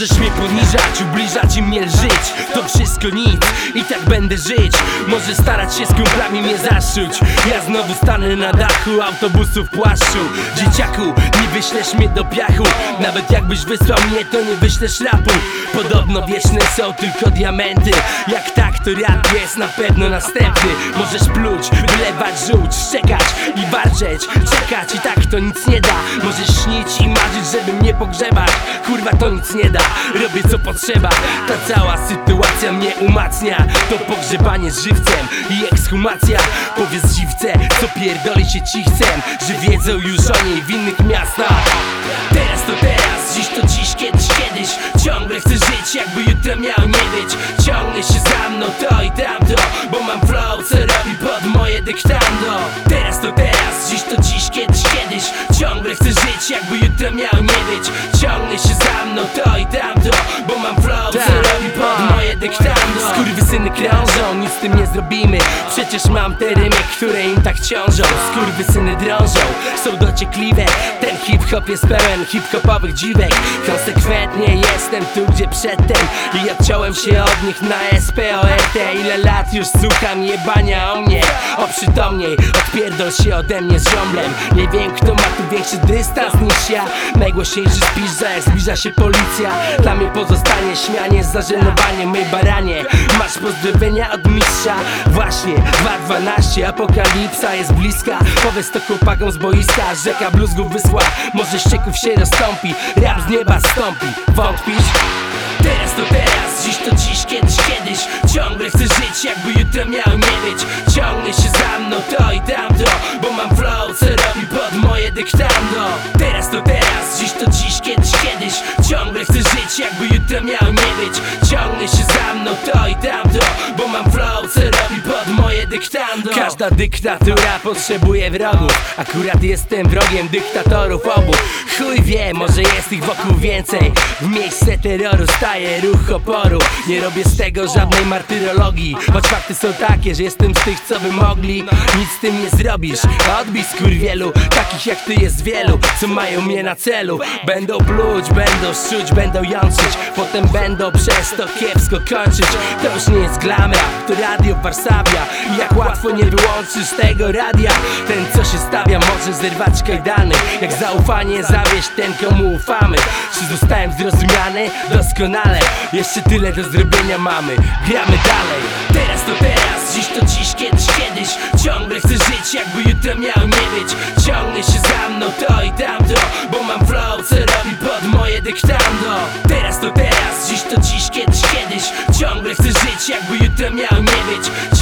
Możesz mnie poniżać, ubliżać i mnie żyć. To wszystko nic i tak będę żyć. Może starać się z kumplami mnie zaszuć Ja znowu stanę na dachu autobusu w płaszczu. Dzieciaku, nie wyślesz mnie do piachu. Nawet jakbyś wysłał mnie, to nie wyślesz rapu. Podobno wieczne są tylko diamenty. Jak tak, to rap jest na pewno następny. Możesz pluć, wylewać, żółć, szczekać i warczeć Czekać. I tak to nic nie da. Możesz śnić i marzyć, żeby mnie pogrzebać. Kurwa to nic nie da, robię co potrzeba. Ta cała sytuacja mnie umacnia. To pogrzebanie z żywcem i ekshumacja. Powiedz dziwce, co pierdoli się cichcem Że wiedzą już o niej w innych miastach. Teraz to teraz, Chcę żyć jakby jutro miało nie być. Ciągnie się za mną to i tamto Bo mam flow, co robi pod moje dyktando. Teraz to teraz, dziś to dziś, kiedyś, kiedyś. Ciągle chcę żyć jakby jutro miało nie być. Ciągnie się za mną to i tamto Bo mam flow, co robi pod moje dyktando. Skurwysyny krążą, nic z tym nie zrobimy. Przecież mam te rymy, które im tak ciążą. Skurwysyny drążą, są dociekliwe. Ten hip-hop jest pełen hip-hopowych dziwek. Konsekwentnie jestem tu, gdzie przedtem. I odciąłem się od nich na SPORT Ile lat już słucham jebania o mnie? Oprzytomniej, odpierdol się ode mnie z ziomblem Nie wiem kto ma tu większy dystans niż ja. Najgłośniejszy spiża, jak zbliża się policja. Dla mnie pozostanie śmianie, zażenowanie mej baranie Masz pozdrowienia od mistrza. Właśnie, 2.12, apokalipsa jest bliska. Powiedz to chłopakom z boiska Rzeka bluzgów wysła, może ścieków się rozstąpi Rap z nieba stąpi, wątpisz? Teraz to teraz, dziś to dziś, kiedyś, kiedyś. Ciągle chcę żyć jakby jutro miało nie być. Ciągnie się za mną to i tamto Bo mam flow, co robi pod moje dyktando. Teraz to teraz, dziś to dziś, kiedyś, kiedyś. Ciągle chcę żyć jakby jutro miało być Ciągnie się za mną to i tamto Bo mam flow, co robi pod moje dyktando. Każda dyktatura potrzebuje wrogów Akurat jestem wrogiem dyktatorów obu. Chuj wie, może jest ich wokół więcej. W miejsce terroru staje ruch oporu. Nie robię z tego żadnej martyrologii Choć fakty są takie, że jestem z tych co by mogli. Nic z tym nie zrobisz odbij wielu Takich jak ty jest wielu Co mają mnie na celu. Będą pluć, będą szczuć, będą jączyć Potem będą przez to kiepsko kończyć. To już nie jest glam rap, to radio Warszawia I jak łatwo nie wyłączysz tego radia. Ten co się stawia może zerwać kajdany. Jak zaufanie zawieść ten komu ufamy. Czy zostałem zrozumiany? Doskonale. Jeszcze tyle do zrobienia mamy. Gramy dalej. Teraz to teraz, dziś to dziś, kiedyś, kiedyś. Ciągle chcę żyć jakby jutro miało nie być. Ciągnie się za mną to i tamto. Bo mam flow, co robi pod moje dyktando jakby jutro miało nie być